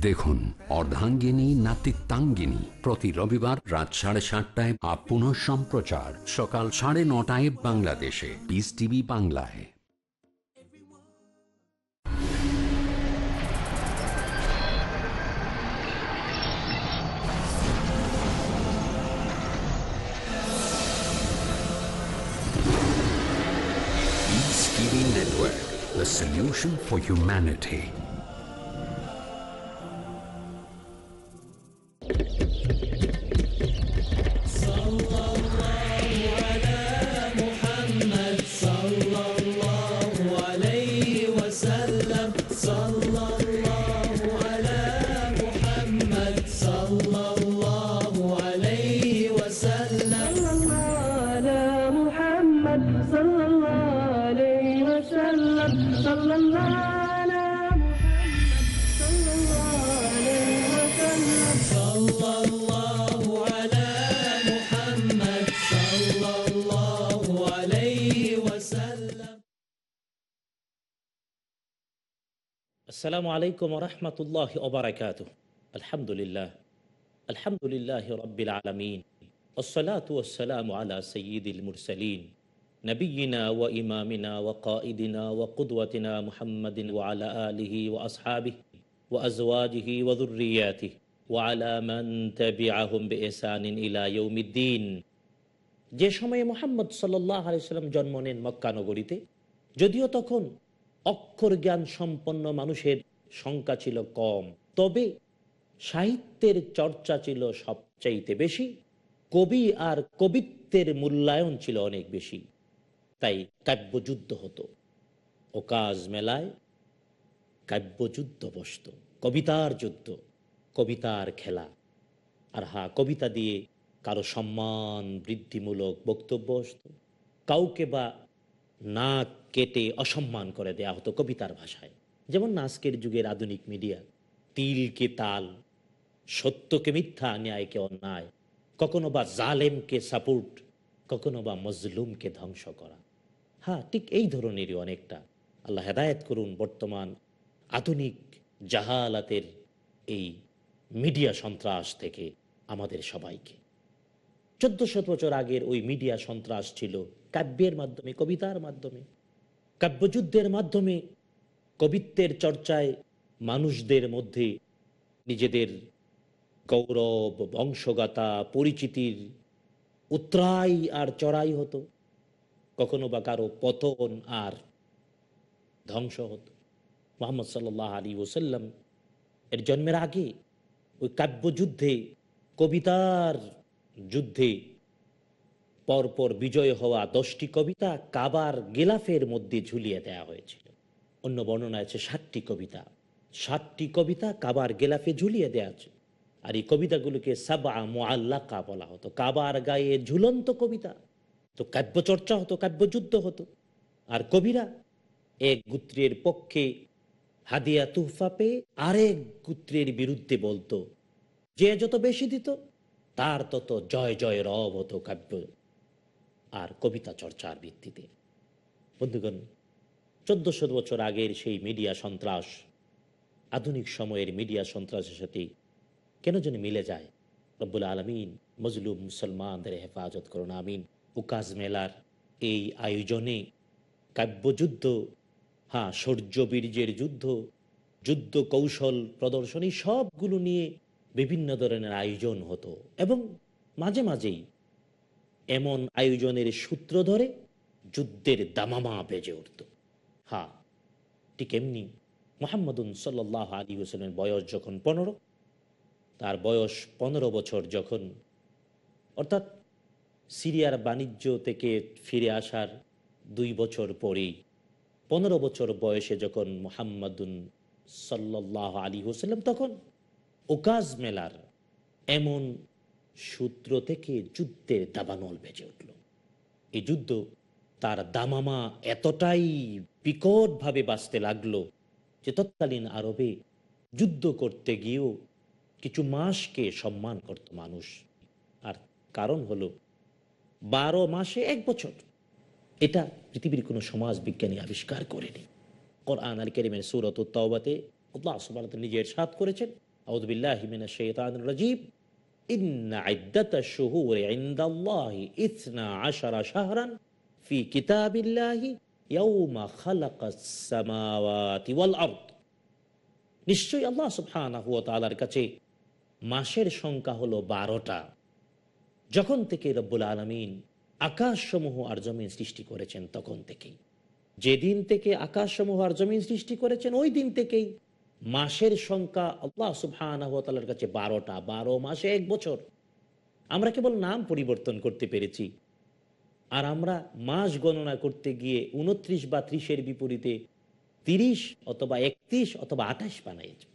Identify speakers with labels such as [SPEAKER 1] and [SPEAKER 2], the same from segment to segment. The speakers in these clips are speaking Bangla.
[SPEAKER 1] দেখুন অর্ধাঙ্গিনী, নাতিত্বাঙ্গিনী। প্রতি রবিবার রাত সাড়ে সাতটায় আপ পুনঃ সম্প্রচার। সকাল সাড়ে নটায় বাংলাদেশে। পিস টিভি বাংলায়। The solution for humanity.
[SPEAKER 2] আসসালামু আলাইকুম রহমতুল্লাহ ওবরাকাত আলহামদুলিল্লাহ। আলহামদুলিল্লাহ রব্বিল আলমিন। ওসলাত ওসালাম আলা সঈদুল মুরসলিন। নবীনা ও ইমামিনা ও কাঈদিনা ও কুদওয়াতিনা মুহাম্মদিন ও আলা আলিহি ও আসহাবি ও আজওয়াজিহি ওদুরিয়াতি ওয়ালা মান তাবিআহুম বিইহসানিন ইলা ইয়াউমিদ্দিন। যে সময়ে মোহাম্মদ সাল্লাহ আলি সাল্লাম জন্ম নেন মক্কা যদিও তখন অক্ষর জ্ঞান সম্পন্ন মানুষের সংখ্যা ছিল কম। তবে সাহিত্যের চর্চা ছিল সবচাইতে বেশি, কবি আর কবিত্বের মূল্যায়ন ছিল অনেক বেশি। তাই কাব্যযুদ্ধ হতো। ওকাজ মেলায় কাব্যযুদ্ধ বসত। কবিতার যুদ্ধ, কবিতার খেলা। আর হা, কবিতা দিয়ে কারও সম্মান বৃদ্ধিমূলক বক্তব্য আসত কাউকে বা নাক কেটে অসম্মান করে দেয়া হতো কবিতার ভাষায়। যেমন আজকের যুগের আধুনিক মিডিয়া তিলকে তাল, সত্যকে মিথ্যা, ন্যায়কে অন্যায়, কখনো বা জালেমকে সাপোর্ট, কখনো বা মজলুমকে ধ্বংস করা। হ্যাঁ ঠিক এই ধরনেরই অনেকটা। আল্লাহ হেদায়ত করুন বর্তমান আধুনিক জাহালাতের এই মিডিয়া সন্ত্রাস থেকে আমাদের সবাইকে। চোদ্দ শত বছর আগের ওই মিডিয়া সন্ত্রাস ছিল কাব্যের মাধ্যমে, কবিতার মাধ্যমে, কাব্যযুদ্ধের মাধ্যমে, কবিত্বের চর্চায় মানুষদের মধ্যে নিজেদের গৌরব বংশগাতা পরিচিতির উত্তরাই আর চড়াই হতো। কখনো বা কারও পতন আর ধ্বংস হতো। মোহাম্মদ সাল্লাহ আলী ওসাল্লাম এর জন্মের আগে ওই কাব্যযুদ্ধে, কবিতার যুদ্ধে পরপর বিজয় হওয়া দশটি কবিতা কাবার গেলাফের মধ্যে ঝুলিয়ে দেয়া হয়েছিল। অন্য বর্ণনা আছে ষাটটি কবিতা। ষাটটি কবিতা কাবার গেলাফে ঝুলিয়ে দেয়া আছে। আর এই কবিতাগুলোকে সাবা মোয়াল্লাকা বলা হতো। কাবার গায়ে ঝুলন্ত কবিতা তো কাব্যচর্চা হতো, কাব্যযুদ্ধ হতো। আর কবিরা এক গুত্রের পক্ষে হাদিয়া তুহফা পেয়ে আরেক গুত্রের বিরুদ্ধে বলতো, যে যত বেশি দিত, তার তত জয় জয় রব হতো কাব্য। আর কবিতা চর্চার ভিত্তিতে। বন্ধুগণ চোদ্দশো বছর আগের সেই মিডিয়া সন্ত্রাস, আধুনিক সময়ের মিডিয়া সন্ত্রাসের সাথে কেন যেন মিলে যায়? রব্বুল আলমিন, মজলুম মুসলমানদের হেফাজত করুন, আমিন। উকাজ মেলার এই আয়োজনে কাব্যযুদ্ধ হ্যাঁ শৌর্য বীর্যের যুদ্ধ যুদ্ধ কৌশল প্রদর্শনী সবগুলো নিয়ে বিভিন্ন ধরনের আয়োজন হতো এবং মাঝে মাঝেই এমন আয়োজনের সূত্র ধরে যুদ্ধের দামামা বেজে উঠত। হা, ঠিক এমনি মোহাম্মদুন সাল্লাহ আলী হোসেনের বয়স যখন পনেরো, তার বয়স পনেরো বছর যখন, অর্থাৎ সিরিয়ার বাণিজ্য থেকে ফিরে আসার দুই বছর পরেই, পনেরো বছর বয়সে যখন মোহাম্মদুন সাল্লাহ আলী হোসাল্লাম তখন ওকাজ মেলার এমন সূত্র থেকে যুদ্ধের দাবানল বেজে উঠল। এই যুদ্ধ তার দামামা এতটাই বিকটভাবে বাঁচতে লাগল যে তৎকালীন আরবে যুদ্ধ করতে গিয়েও কিছু মাসকে সম্মান করত মানুষ। আর কারণ হলো, বারো মাসে এক বছর। এটা পৃথিবীর কোনো সমাজ বিজ্ঞানী আবিষ্কার করেনি। কোরআন আল করিমের সুরত তওবাতে আল্লাহ সুবহানাহু ওয়া তাআলা নিজে ইরশাদ করেছেন। আউযু বিল্লাহি মিনাশ ফি নিশ্চয়ই আল্লাহ কাছে মাসের সংখ্যা হলো বারোটা। যখন থেকে রব্বুল আলমিন আকাশসমূহ আর জমিন সৃষ্টি করেছেন তখন থেকেই। যেদিন থেকে আকাশসমূহ আর জমিন সৃষ্টি করেছেন, ওই দিন থেকেই মাসের সংখ্যা আল্লাহ সুবহানার কাছে বারোটা, বারো মাসে এক বছর। আমরা কেবল নাম পরিবর্তন করতে পেরেছি। আর আমরা মাস গণনা করতে গিয়ে উনত্রিশ বা ত্রিশের বিপরীতে তিরিশ অথবা একত্রিশ অথবা আঠাশ বানাইছি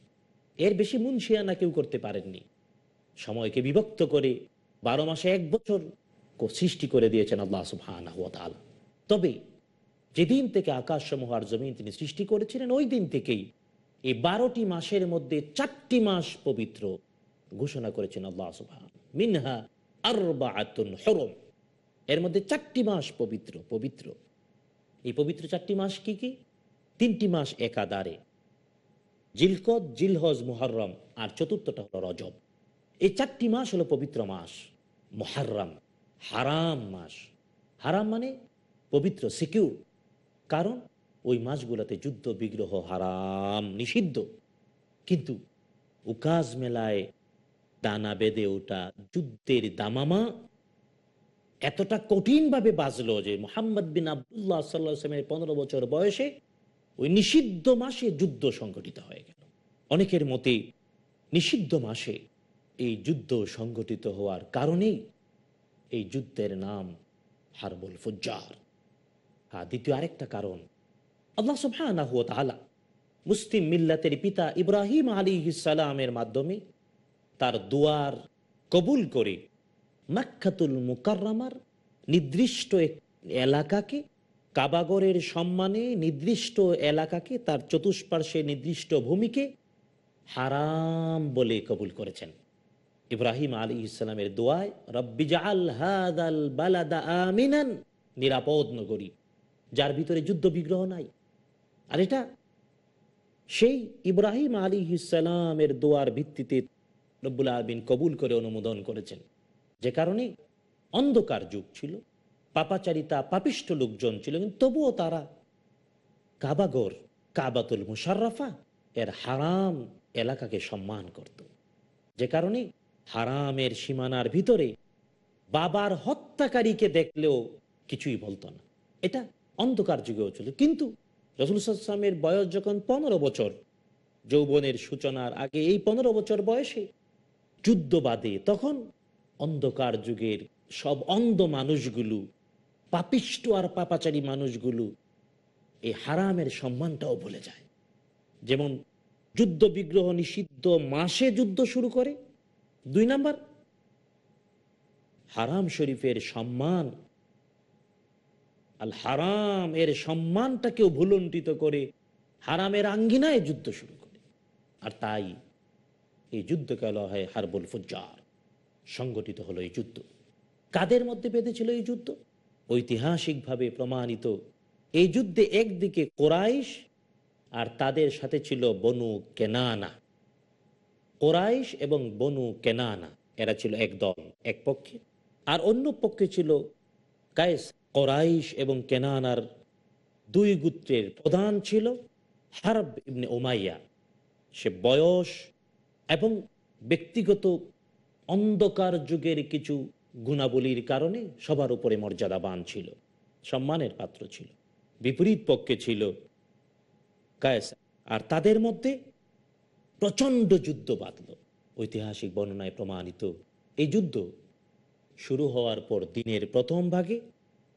[SPEAKER 2] এর বেশি মুন্সিয়ানা কেউ করতে পারেননি। সময়কে বিভক্ত করে বারো মাসে এক বছর সৃষ্টি করে দিয়েছেন আল্লাহ তাআলা। তবে যেদিন থেকে আকাশ সমূহ আর জমিন তিনি সৃষ্টি করেছিলেন, ওই দিন থেকেই এই বারোটি মাসের মধ্যে চারটি মাস পবিত্র ঘোষণা করেছেন আল্লাহ মিনহা হরম। এর মধ্যে চারটি মাস পবিত্র পবিত্র। এই পবিত্র চারটি মাস কি কি? তিনটি মাস একাদারে। জিলকদ, জিলহজ, মুহররম আর চতুর্থটা হলো রজব। এই চারটি মাস হলো পবিত্র মাস, মুহাররম, হারাম মাস। হারাম মানে পবিত্র, সিকিউর। কারণ ওই মাসগুলোতে যুদ্ধ, বিগ্রহ, হারাম, নিষিদ্ধ। কিন্তু উকাজ মেলায় দানা বেঁধে ওঠা যুদ্ধের দামামা এতটা কঠিনভাবে বাজলো যে মোহাম্মদ বিন আবদুল্লাহ সাল্লামের পনেরো বছর বয়সে ওই নিষিদ্ধ মাসে যুদ্ধ সংগঠিত হয়ে গেল। অনেকের মতে নিষিদ্ধ মাসে এই যুদ্ধ সংগঠিত হওয়ার কারণেই এই যুদ্ধের নাম হারবুল ফুজ্জার। আর দ্বিতীয় আরেকটা কারণ আল্লাহ সুবহানাহু মুসলিম মিল্লাতের পিতা ইব্রাহিম আলী সালামের মাধ্যমে তার দুয়ার কবুল করে মাক্কাতুল মুকাররামার নির্দিষ্ট এলাকাকে, কাবাগরের সম্মানে নির্দিষ্ট এলাকাকে, তার চতুষ্পার্শ্বে নির্দিষ্ট ভূমিকে হারাম বলে কবুল করেছেন। ইব্রাহিম আলী ইসলামের দোয়ায়, রব্বি জাআল হাদাল বালাদা আমিনান নিরাপদ নগরী, যার ভিতরে যুদ্ধ বিগ্রহ নাই। আর এটা সেই ইব্রাহিম আলী ইসালামের দোয়ার ভিত্তিতে রব্বুল আলমিন কবুল করে অনুমোদন করেছেন। যে কারণে অন্ধকার যুগ ছিল, পাপাচারিতা পাপিষ্ট লোকজন ছিল, কিন্তু তবুও তারা কাবাগর কাবাতুল মুশাররফা এর হারাম এলাকাকে সম্মান করত। যে কারণে হারামের সীমানার ভিতরে বাবার হত্যাকারীকে দেখলেও কিছুই বলতো না। এটা অন্ধকার যুগেও ছিল কিন্তু রসুলামের বয়স যখন পনেরো বছর, যৌবনের সূচনার আগে এই পনেরো বছর বয়সে যুদ্ধ বাদে তখন অন্ধকার যুগের সব অন্ধ মানুষগুলো, পাপিষ্ট আর পাপাচারী মানুষগুলো এই হারামের সম্মানটাও ভুলে যায়। যেমন যুদ্ধ বিগ্রহ নিষিদ্ধ মাসে যুদ্ধ শুরু করে। দুই নাম্বার, হারাম শরীফের সম্মান আল হারাম এর সম্মানটাকেও ভুলণ্ঠিত করে হারামের আঙ্গিনায় যুদ্ধ শুরু করে। আর তাই এই যুদ্ধকে বলা হয় হারবুল ফুজ্জার সংগঠিত হলো এই যুদ্ধ। কাদের মধ্যে বেঁধেছিল এই যুদ্ধ? ঐতিহাসিকভাবে প্রমাণিত এই যুদ্ধে একদিকে কোরাইশ আর তাদের সাথে ছিল বনু কেনানা। কোরাইশ এবং বনু কেনানা, এরা ছিল এক দল এক পক্ষে। আর অন্য পক্ষে ছিল কায়েস কোরাইশ এবং কেনানার দুই গোত্রের প্রধান ছিল হারব ইবনে ওমাইয়া সে বয়স এবং ব্যক্তিগত অন্ধকার যুগের কিছু গুণাবলীর কারণে সবার উপরে মর্যাদাবান ছিল, সম্মানের পাত্র ছিল, বিপরীত পক্ষে ছিল কায়েস। আর তাদের মধ্যে প্রচণ্ড যুদ্ধ বাঁধল। ঐতিহাসিক বর্ণনায় প্রমাণিত এই যুদ্ধ শুরু হওয়ার পর দিনের প্রথম ভাগে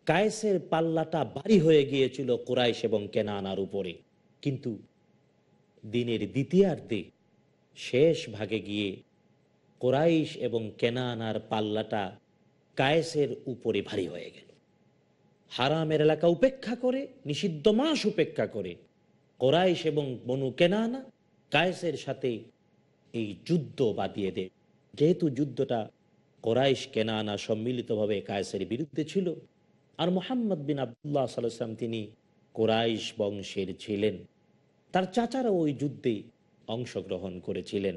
[SPEAKER 2] কায়েসের পাল্লাটা ভারী হয়ে গিয়েছিল কোরাইশ এবং কেনানার উপরে। কিন্তু দিনের দ্বিতীয়ার্ধে শেষ ভাগে গিয়ে কোরাইশ এবং কেনানার পাল্লাটা কায়েসের উপরে ভারী হয়ে গেল। হারামের এলাকা উপেক্ষা করে, নিষিদ্ধ মাস উপেক্ষা করে কোরাইশ এবং বনু কেনানা কায়েসের সাথে এই যুদ্ধ বাদিয়ে দেয়। যেহেতু যুদ্ধটা কোরাইশ কেনানা সম্মিলিতভাবে কায়েসের বিরুদ্ধে ছিল আর মোহাম্মদ বিন আবদুল্লাহ সাল্লাম তিনি কোরাইশ বংশের ছিলেন। তার চাচারা ওই যুদ্ধে অংশগ্রহণ করেছিলেন।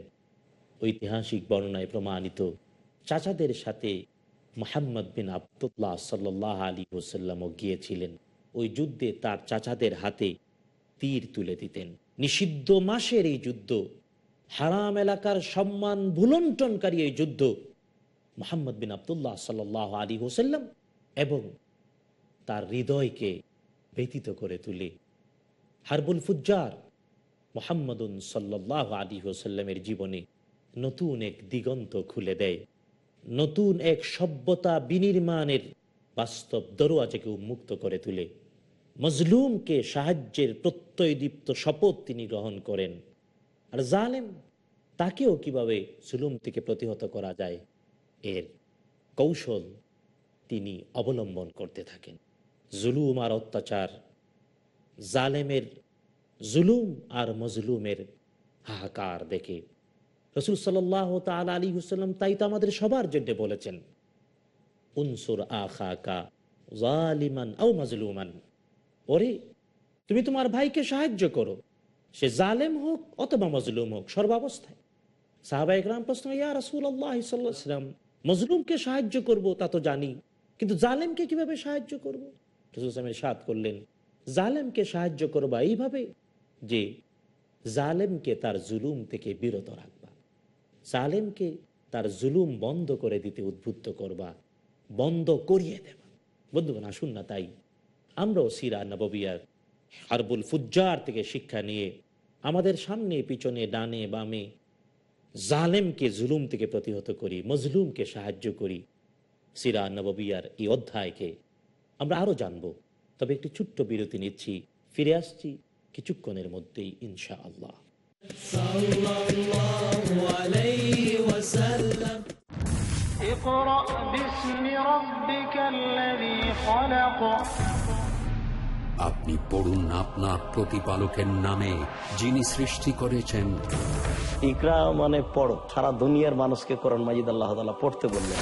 [SPEAKER 2] ঐতিহাসিক বর্ণনায় প্রমাণিত চাচাদের সাথে মোহাম্মদ বিন আবদুল্লাহ সাল্লাহ আলী ওসাল্লামও গিয়েছিলেন। ওই যুদ্ধে তার চাচাদের হাতে তীর তুলে দিতেন। নিষিদ্ধ মাসের এই যুদ্ধ, হারাম এলাকার সম্মান ভুলন্টনকারী এই যুদ্ধ মোহাম্মদ বিন আবদুল্লাহ সাল্লাহ আলী হোসাল্লাম এবং তার হৃদয়কে ব্যতীত করে তুলে। হারবুল ফুজ্জার মোহাম্মদুন সাল্লাহ আলী হোসাল্লামের জীবনে নতুন এক দিগন্ত খুলে দেয়। নতুন এক সভ্যতা বিনির্মাণের বাস্তব দরওয়াজাকে উন্মুক্ত করে তুলে। মজলুমকে সাহায্যের প্রত্যয়দীপ্ত শপথ তিনি গ্রহণ করেন। আর জালেম তাকেও কীভাবে জুলুম থেকে প্রতিহত করা যায়, এর কৌশল তিনি অবলম্বন করতে থাকেন। জুলুম আর অত্যাচার, জালেমের জুলুম আর মজলুমের হাহাকার দেখে। রসুল সাল্লাহ তাল আলী হুসাল্লাম তাই তো আমাদের সবার জন্য বলেছেন, উনসুর আখা জালিমান ও মাজলুমান। ওরে, তুমি তোমার ভাইকে সাহায্য করো, সে জালেম হোক অথবা মজলুম হোক, সর্বাবস্থায়। সাহাবা একরাম প্রশ্ন, ইয়া রসুল আল্লাহ সাল্লাম মজলুমকে সাহায্য করব তা তো জানি, কিন্তু জালেমকে কীভাবে সাহায্য করব? রসুল ইসলামের সাদ করলেন, জালেমকে সাহায্য করবা এইভাবে যে জালেমকে তার জুলুম থেকে বিরত রাখবা, জালেমকে তার জুলুম বন্ধ করে দিতে উদ্বুদ্ধ করবা, বন্ধ করিয়ে দেবা। বন্ধুগণ, আসুন না তাই। আমরাও সিরা নববিয়ার হারবুল ফুজ্জার থেকে শিক্ষা নিয়ে আমাদের সামনে, পিছনে, ডানে, বামে জালেমকে জুলুম থেকে প্রতিহত করি, মজলুমকে সাহায্য করি। সিরা নববিয়ার এই অধ্যায়কে আমরা আরও জানব। তবে একটি ছোট্ট বিরতি নিচ্ছি। ফিরে আসছি কিছুক্ষণের মধ্যেই ইনশা আল্লাহ
[SPEAKER 1] আপনি পড়ুন আপনার প্রতিপালকের নামে যিনি সৃষ্টি করেছেন।
[SPEAKER 3] ইকরা মানে পড়ো। সারা দুনিয়ার মানুষকে করণ মাজিদ আল্লাহ পড়তে বললেন।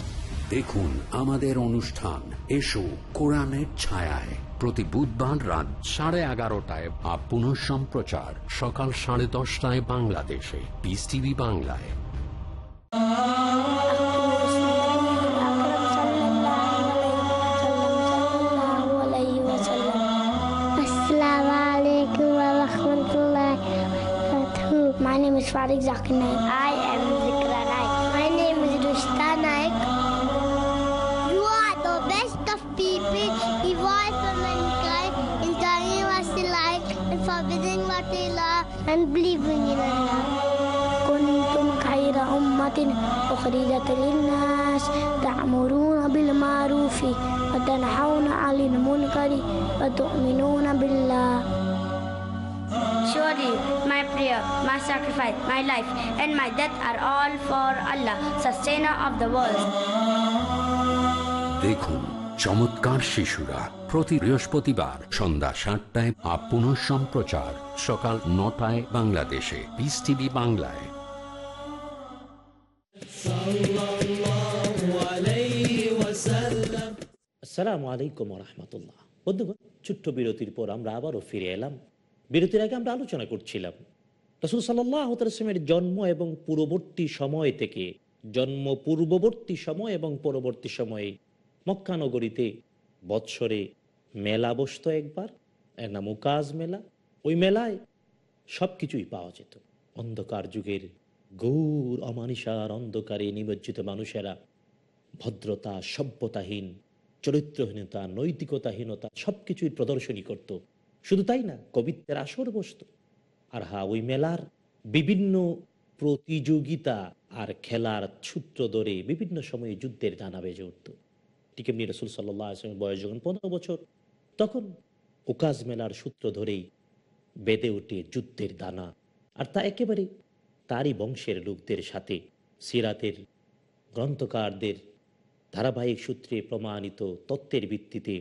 [SPEAKER 1] দেখুন আমাদের অনুষ্ঠান। এসো কোরআনের ছায়ায়। প্রতি বুধবার রাত সাড়ে এগারোটায় বা পুনঃ সম্প্রচার সকাল সাড়ে দশটায় বাংলাদেশে। পিস টিভি বাংলায়।
[SPEAKER 4] My name is I am Zikrat. Divide from mankind in turning us to light and forbidding what they love and believing in Allah. كنتم خير أمة أخرجت للناس تأمرون بالمعروف وتنحون عن المنكر وتؤمنون بالله.
[SPEAKER 5] Surely my prayer, my sacrifice, my life, and my death are all for Allah, sustainer of the world.
[SPEAKER 1] চমৎকার শিশুরা প্রতি বৃহস্পতিবার সন্ধ্যা সাতটায় আপ পুনঃ সম্প্রচার সকাল নটায় বাংলাদেশে পিস টিভি বাংলায়।
[SPEAKER 2] আসসালামু আলাইকুম রহমতুল্লাহ বন্ধুগণ, ছোট্ট বিরতির পর আমরা আবারও ফিরে এলাম। বিরতির আগে আমরা আলোচনা করছিলাম। রসুল সাল্লামের জন্ম এবং পূর্ববর্তী সময় থেকে, জন্ম পূর্ববর্তী সময় এবং পরবর্তী সময়ে মক্কানগরীতে বৎসরে মেলা বসত একবার, এর নাম উকাজ মেলা। ওই মেলায় সব কিছুই পাওয়া যেত। অন্ধকার যুগের গৌর অমানিসার অন্ধকারে নিমজ্জিত মানুষেরা ভদ্রতা, সভ্যতাহীন, চরিত্রহীনতা, নৈতিকতাহীনতা সব কিছুই প্রদর্শনী করত। শুধু তাই না, কবিত্বের আসর বসত। আর হা, ওই মেলার বিভিন্ন প্রতিযোগিতা আর খেলার সূত্র ধরে বিভিন্ন সময়ে যুদ্ধের ডানা বেজে উঠত। ঠিক এমনি রসুল সাল্লাহ আসলামের বয়স যখন পনেরো বছর, তখন ওকাজ মেলার সূত্র ধরেই বেঁধে ওঠে যুদ্ধের দানা। আর তা একেবারে তারই বংশের লোকদের সাথে সিরাতের গ্রন্থকারদের ধারাবাহিক সূত্রে প্রমাণিত তত্ত্বের ভিত্তিতে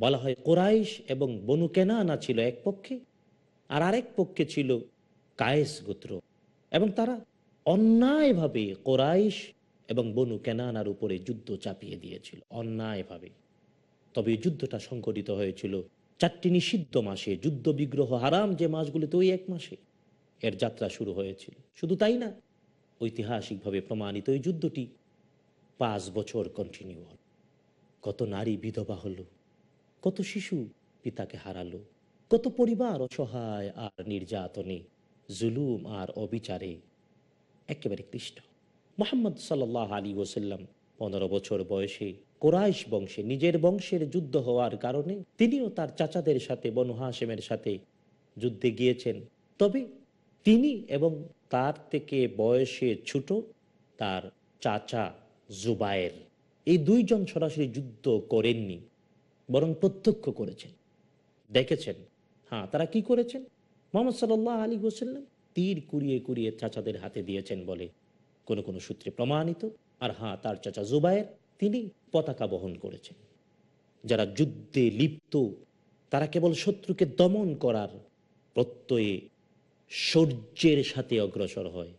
[SPEAKER 2] বলা হয়, কোরাইশ এবং বনু কেনানা ছিল এক পক্ষে আর আরেক পক্ষে ছিল কায়েস গোত্র। এবং তারা অন্যায়ভাবে কোরাইশ এবং বনু কেনানার উপরে যুদ্ধ চাপিয়ে দিয়েছিল, অন্যায়ভাবে। তবে যুদ্ধটা সংঘটিত হয়েছিল চারটি নিষিদ্ধ মাসে যুদ্ধ বিগ্রহ হারাম যে মাসগুলিতে ওই এক মাসে। এর যাত্রা শুরু হয়েছিল। শুধু তাই না, ঐতিহাসিকভাবে প্রমাণিত এই যুদ্ধটি পাঁচ বছর কন্টিনিউ হল। কত নারী বিধবা হলো, কত শিশু পিতাকে হারালো, কত পরিবার অসহায় আর নির্যাতনে, জুলুম আর অবিচারে একেবারে ক্লিষ্ট। মোহাম্মদ সাল্লাহ আলী ওসাল্লাম পনেরো বছর বয়সে কোরাইশ বংশে নিজের বংশের যুদ্ধ হওয়ার কারণে তিনিও তার চাচাদের সাথে, বনু হাসেমের সাথে যুদ্ধে গিয়েছেন। তবে তিনি এবং তার থেকে বয়সে ছোট তার চাচা জুবায়ের এই দুইজন সরাসরি যুদ্ধ করেননি, বরং প্রত্যক্ষ করেছেন। দেখেছেন? হ্যাঁ তারা কি করেছেন? মোহাম্মদ সাল্লাহ আলী হোসাল্লাম তীর কুড়িয়ে কুড়িয়ে চাচাদের হাতে দিয়েছেন বলে কোনো কোনো সূত্রে প্রমাণিত, আর হ্যাঁ তার চাচা জুবায়ের তিনি পতাকা বহন করেছেন। যারা যুদ্ধে লিপ্ত, তারা কেবল শত্রুকে দমন করার প্রত্যয়ে শৌর্যের সাথে অগ্রসর হয়।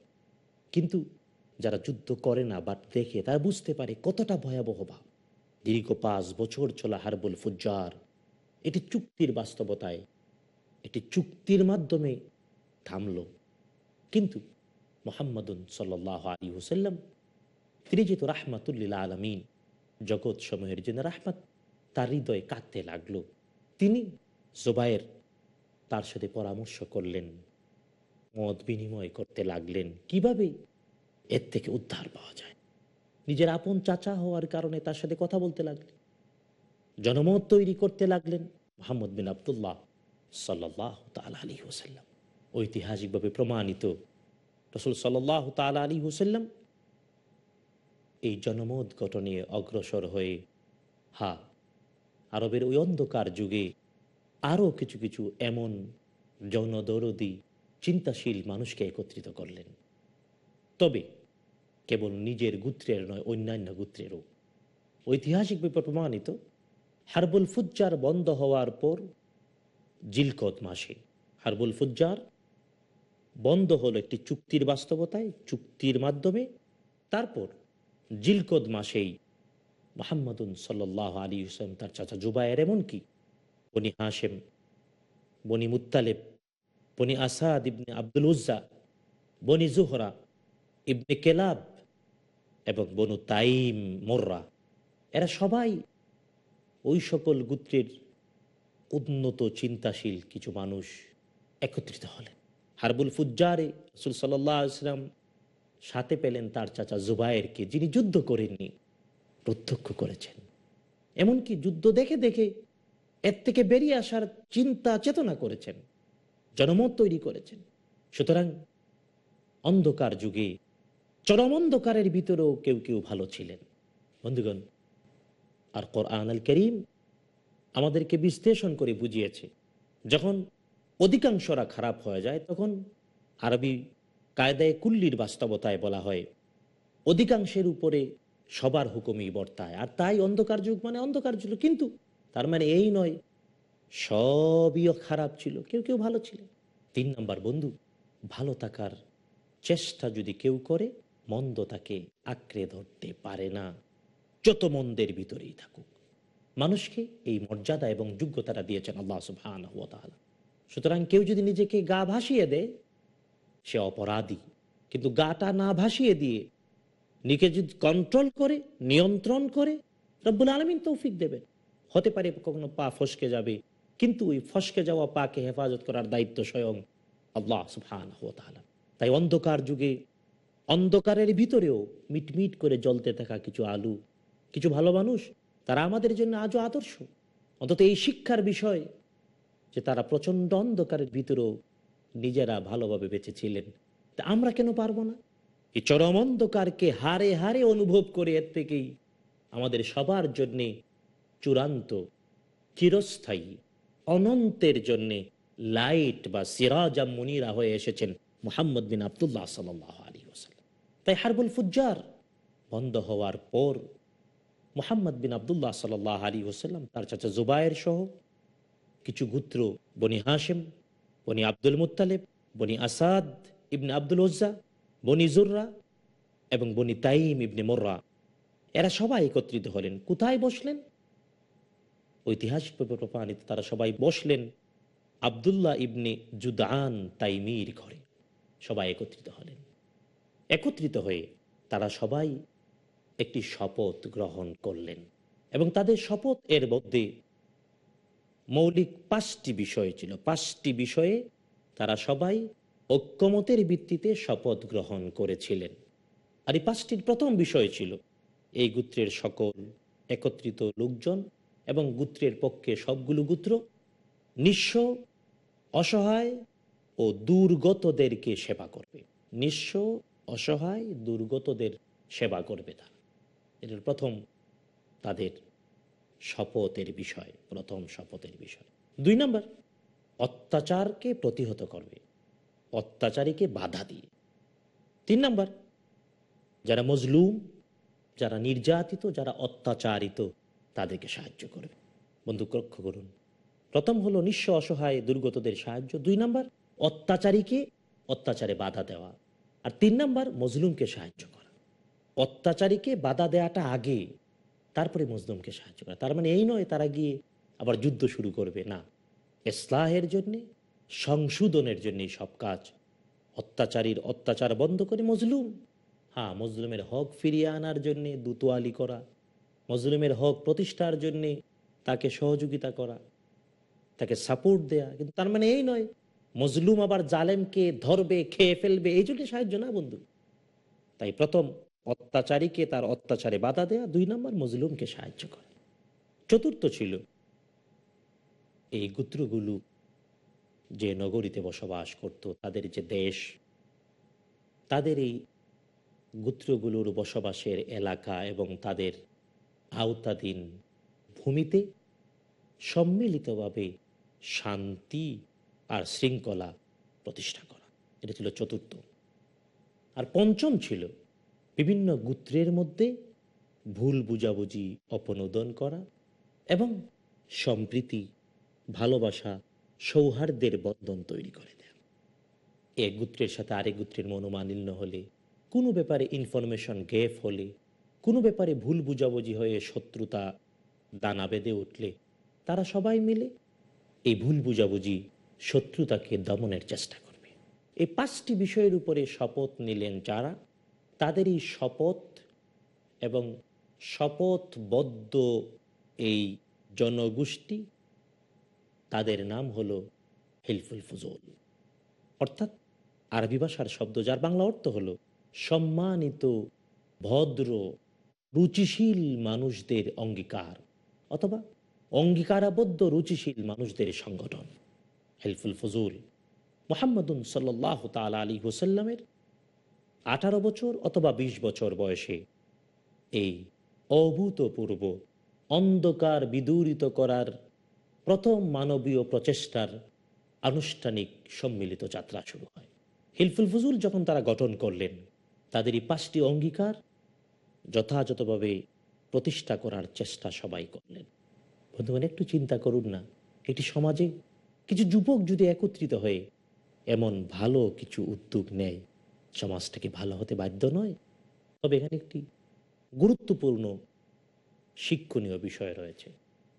[SPEAKER 2] কিন্তু যারা যুদ্ধ করে না, বাট দেখে, তারা বুঝতে পারে কতটা ভয়াবহ ভাব। দীর্ঘ পাঁচ বছর চলা হারবুল ফুজ্জার এটি চুক্তির বাস্তবতায় এটি চুক্তির মাধ্যমে থামল। কিন্তু মোহাম্মদুন সাল্লাহ আলী হুসাল্লাম তিনি যেহেতু রাহমাতুল্লিল আলমিন। জগৎ সমূহের জন্য রাহমাত তার হৃদয়ে কাঁদতে লাগল। তিনি জোবায়ের তার সাথে পরামর্শ করলেন মত বিনিময় করতে লাগলেন। কীভাবে? এর থেকে উদ্ধার পাওয়া যায়। নিজের আপন চাচা হওয়ার কারণে তার সাথে কথা বলতে লাগলেন। জনমত তৈরি করতে লাগলেন মোহাম্মদ বিন আবদুল্লাহ সাল্লাহ তাল আলী হোসাল্লাম ঐতিহাসিকভাবে প্রমাণিত রসুল সাল্লাহ তাল আলী হোসাল্লাম এই জনমত গঠনে অগ্রসর হয়ে, হা, আরবের ওই অন্ধকার যুগে আরও কিছু কিছু এমন জনদরদি চিন্তাশীল মানুষকে একত্রিত করলেন। তবে কেবল নিজের গুত্রের নয়, অন্যান্য গুত্রেরও। ঐতিহাসিকভাবে প্রমাণিত, হারবুল ফুজ্জার বন্ধ হওয়ার পর জিলকত মাসে, হারবুল ফুজ্জার বন্ধ হলো একটি চুক্তির বাস্তবতায়, চুক্তির মাধ্যমে। তারপর জিলকদ মাসেই মোহাম্মদুন সাল্লাহ আলী হুসেন তার চাচা জুবায়ের, এমনকি বনি হাসেম বনি মুত্তালেব, বনি আসাদ ইবনে আব্দুল উজ্জা, বনি জুহরা, ইবনে কেলাব এবং বনু তাইম, মোর্রা, এরা সবাই ওই সকল গোত্রের উন্নত, চিন্তাশীল কিছু মানুষ একত্রিত হলেন। হারবুল ফুজ্জারে রসুল সাল্লাহ সাথে পেলেন তার চাচা জুবায়েরকে, যিনি যুদ্ধ করেননি, প্রত্যক্ষ করেছেন। এমনকি যুদ্ধ দেখে দেখে এর থেকে বেরিয়ে আসার চিন্তা, চেতনা করেছেন, জনমত তৈরি করেছেন। সুতরাং অন্ধকার যুগে, চরম অন্ধকারের ভিতরেও কেউ কেউ ভালো ছিলেন। বন্ধুগণ, আর কোরআন আল করিম আমাদেরকে বিশ্লেষণ করে বুঝিয়েছে, যখন অধিকাংশরা খারাপ হয়ে যায়, তখন আরবি কায়দায় কুল্লির বাস্তবতায় বলা হয়, অধিকাংশের উপরে সবার হুকুমই বর্তায়। আর তাই অন্ধকার যুগ মানে অন্ধকার যুগ কিন্তু তার মানে এই নয়, সবই খারাপ ছিল, কেউ কেউ ভালো ছিল। তিন নম্বর বন্ধু, ভালো থাকার চেষ্টা যদি কেউ করে, মন্দ তাকে আঁকড়ে ধরতে পারে না, যত মন্দের ভিতরেই থাকুক। মানুষকে এই মর্যাদা এবং যোগ্যতাটা দিয়েছেন আল্লাহ সুবহান সুতরাং কেউ যদি নিজেকে গা ভাসিয়ে দেয়, সে অপরাধী। কিন্তু গাটা না ভাসিয়ে দিয়ে নিজে যদি কন্ট্রোল করে, নিয়ন্ত্রণ করে, রব্বুল আলমিন তৌফিক দেবেন। হতে পারে কখনো পা ফসকে যাবে, কিন্তু ওই ফসকে যাওয়া পাকে হেফাজত করার দায়িত্ব স্বয়ং আল্লাহ সুবহান তাই অন্ধকার যুগে, অন্ধকারের ভিতরেও মিটমিট করে জ্বলতে থাকা কিছু আলু, কিছু ভালো মানুষ, তারা আমাদের জন্য আজও আদর্শ। অন্তত এই শিক্ষার বিষয় যে তারা প্রচণ্ড অন্ধকারের ভিতরেও নিজেরা ভালোভাবে বেঁচেছিলেন তা আমরা কেন পারব না? এই চরম অন্ধকারকে হারে হারে অনুভব করে এর থেকেই আমাদের সবার জন্যে চূড়ান্ত, চিরস্থায়ী, অনন্তের জন্যে লাইট বা সিরাজা মুনিরা হয়ে এসেছেন মোহাম্মদ বিন আবদুল্লাহ সাল্লাহ আলী ওসাল্লাম তাই হারবুল ফুজ্জার বন্ধ হওয়ার পর মোহাম্মদ বিন আবদুল্লাহ সাল্লাহ আলী ওসাল্লাম তার চাচা জুবায়ের সহ কিছু গুত্র বনি হাসেম বনি আব্দুল মুতালেব বনি আসাদ ইবনে আব্দুল ওজ্জা, বনি জুররা এবং বনি তাইম ইবনে মোর্রা। এরা সবাই একত্রিত হলেন। কোথায় বসলেন? ঐতিহাসিক প্রমাণিত তারা সবাই বসলেন আবদুল্লাহ ইবনে জুদান তাইমির ঘরে। সবাই একত্রিত হলেন। একত্রিত হয়ে তারা সবাই একটি শপথ গ্রহণ করলেন এবং তাদের শপথ এর মধ্যে মৌলিক পাঁচটি বিষয় ছিল। পাঁচটি বিষয়ে তারা সবাই ঐক্যমতের ভিত্তিতে শপথ গ্রহণ করেছিলেন। আর এই পাঁচটির প্রথম বিষয় ছিল, এই গোত্রের সকল একত্রিত লোকজন এবং গোত্রের পক্ষে সবগুলো গোত্র নিঃস্ব, অসহায় ও দুর্গতদেরকে সেবা করবে। নিঃস্ব, অসহায়, দুর্গতদের সেবা করবে তারা। এটার প্রথম তাদের শপথের বিষয়, প্রথম শপথের বিষয়। দুই নম্বর, অত্যাচারকে প্রতিহত করবে, অত্যাচারীকে বাধা দিয়ে। তিন নম্বর, যারা মজলুম, যারা নির্যাতিত, যারা অত্যাচারিত, তাদেরকে সাহায্য করবে। বন্ধু, লক্ষ্য করুন, প্রথম হলো নিঃস্ব অসহায় দুর্গতদের সাহায্য। দুই নম্বর, অত্যাচারীকে অত্যাচারে বাধা দেওয়া। আর তিন নম্বর, মজলুমকে সাহায্য করা। অত্যাচারীকে বাধা দেওয়াটা আগে তারপরে মজলুমকে সাহায্য করা। তার মানে এই নয় তারা গিয়ে আবার যুদ্ধ শুরু করবে, না। ইসলাহের জন্যে, সংশোধনের জন্য সব কাজ। অত্যাচারীর অত্যাচার বন্ধ করে মজলুম হ্যাঁ মজলুমের হক ফিরিয়ে আনার জন্যে দুতোয়ালি করা। মজলুমের হক প্রতিষ্ঠার জন্যে তাকে সহযোগিতা করা, তাকে সাপোর্ট দেয়া। কিন্তু তার মানে এই নয় মজলুম আবার জালেমকে ধরবে, খেয়ে ফেলবে, এই জন্য সাহায্য না বন্ধু। তাই প্রথম অত্যাচারীকে তার অত্যাচারে বাধা দেয়া দুই নম্বর মজলুমকে সাহায্য করা। চতুর্থ ছিল এই গুত্রগুলো যে নগরীতে বসবাস করত, তাদের যে দেশ, তাদের এই গুত্রগুলোর বসবাসের এলাকা এবং তাদের আওতাধীন ভূমিতে সম্মিলিতভাবে শান্তি আর শৃঙ্খলা প্রতিষ্ঠা করা। এটা ছিল চতুর্থ। আর পঞ্চম ছিল বিভিন্ন গুত্রের মধ্যে ভুল বুঝাবুঝি, অপনোদন করা এবং সম্প্রীতি, ভালোবাসা, সৌহার্দ্যের বন্ধন তৈরি করে দেয়। এক গুত্রের সাথে আরেক গুত্রের মনোমালিন্য হলে, কোনো ব্যাপারে ইনফরমেশন গ্যাপ হলে, কোনো ব্যাপারে ভুল বুঝাবুঝি হয়ে শত্রুতা, দানা বেঁধে উঠলে, তারা সবাই মিলে এই ভুল বুঝাবুঝি শত্রুতাকে দমনের চেষ্টা করবে। এই পাঁচটি বিষয়ের উপরে শপথ নিলেন যারা তাদের এই শপথ এবং শপথবদ্ধ এই জনগোষ্ঠী, তাদের নাম হলো হিলফুল ফুজুল। অর্থাৎ আরবি ভাষার শব্দ যার বাংলা অর্থ হলো সম্মানিত, ভদ্র, রুচিশীল মানুষদের অঙ্গীকার অথবা অঙ্গীকারাবদ্ধ, রুচিশীল মানুষদের সংগঠন। হেলফুল ফজুল মোহাম্মদুন সাল্লাহ তালা আলী হোসাল্লামের আঠারো বছর অথবা ২০ বছর বয়সে। এই অভূতপূর্ব, অন্ধকার বিদূরিত করার প্রথম মানবীয় প্রচেষ্টার আনুষ্ঠানিক সম্মিলিত যাত্রা শুরু হয়। হিলফুল ফজুল যখন তারা গঠন করলেন তাদের এই পাঁচটি অঙ্গীকার যথাযথভাবে প্রতিষ্ঠা করার চেষ্টা সবাই করলেন। বন্ধুগণ, একটু চিন্তা করুন না, এটি সমাজে কিছু যুবক যদি একত্রিত হয়ে এমন ভালো কিছু উদ্যোগ নেয় সমাজটাকে ভালো হতে বাধ্য নয়। তবে এখানে একটি গুরুত্বপূর্ণ শিক্ষণীয় বিষয় রয়েছে।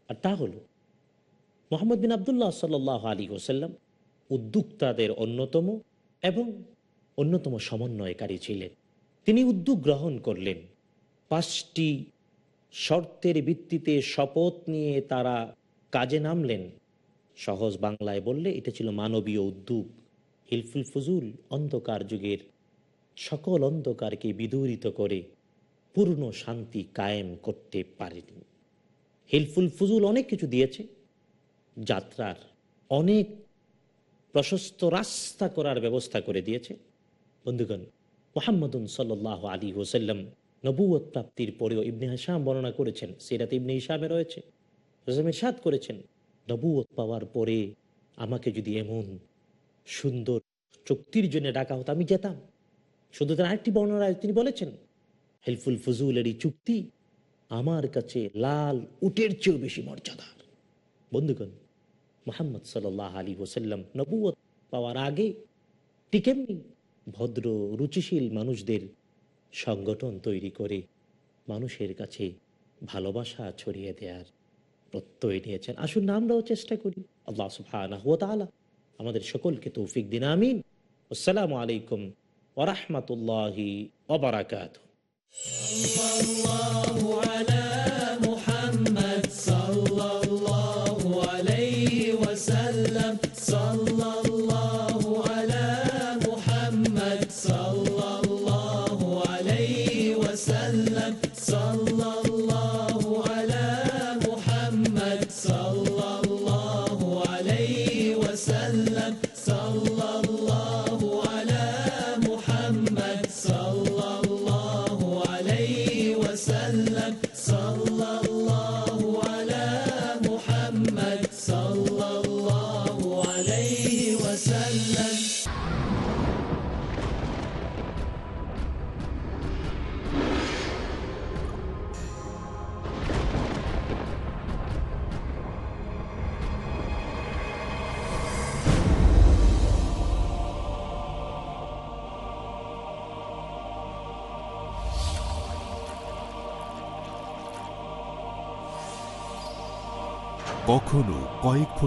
[SPEAKER 2] আর তা হল, মোহাম্মদ বিন আবদুল্লাহ সাল্লাহ আলী ওসাল্লাম উদ্যোক্তাদের অন্যতম এবং অন্যতম সমন্বয়কারী ছিলেন। তিনি উদ্যোগ গ্রহণ করলেন। পাঁচটি শর্তের ভিত্তিতে শপথ নিয়ে তারা কাজে নামলেন। সহজ বাংলায় বললে, এটা ছিল মানবীয় উদ্যোগ। হিলফুল ফজুল অন্ধকার যুগের সকল অন্ধকারকে বিদূরিত করে পূর্ণ শান্তি কায়েম করতে পারেনি। হিলফুল ফজুল অনেক কিছু দিয়েছে। যাত্রার অনেক প্রশস্ত রাস্তা করার ব্যবস্থা করে দিয়েছে। বন্ধুগণ, মোহাম্মদুন সাল্লাহ আলী ওসাল্লাম নবুয়ত প্রাপ্তির পরেও ইবনে হাসাম বর্ণনা করেছেন, সিরাত ইবনে হিসামে রয়েছে। সাদ করেছেন নবুয়ত পাওয়ার পরে আমাকে যদি এমন সুন্দর চুক্তির জন্য ডাকা হতো, আমি যেতাম। শুধু তার আরেকটি বর্ণনায় তিনি বলেছেন হেলফুল ফজুলের এই চুক্তি আমার কাছে লাল উটের চেয়েও বেশি মর্যাদার। বন্ধুগণ, মোহাম্মদ সাল্লাহ আলী ওসাল্লাম নবুয়ত পাওয়ার আগে টিকেমনি ভদ্র, রুচিশীল মানুষদের সংগঠন তৈরি করে মানুষের কাছে ভালোবাসা ছড়িয়ে দেওয়ার প্রত্যয় নিয়েছেন। আসুন আমরাও চেষ্টা করি। আল্লাহ ওয়া তাআলা আমাদের সকলকে তৌফিক দিন, আমিন। আসসালামু আলাইকুম ورحمة الله
[SPEAKER 6] وبركاته. الله على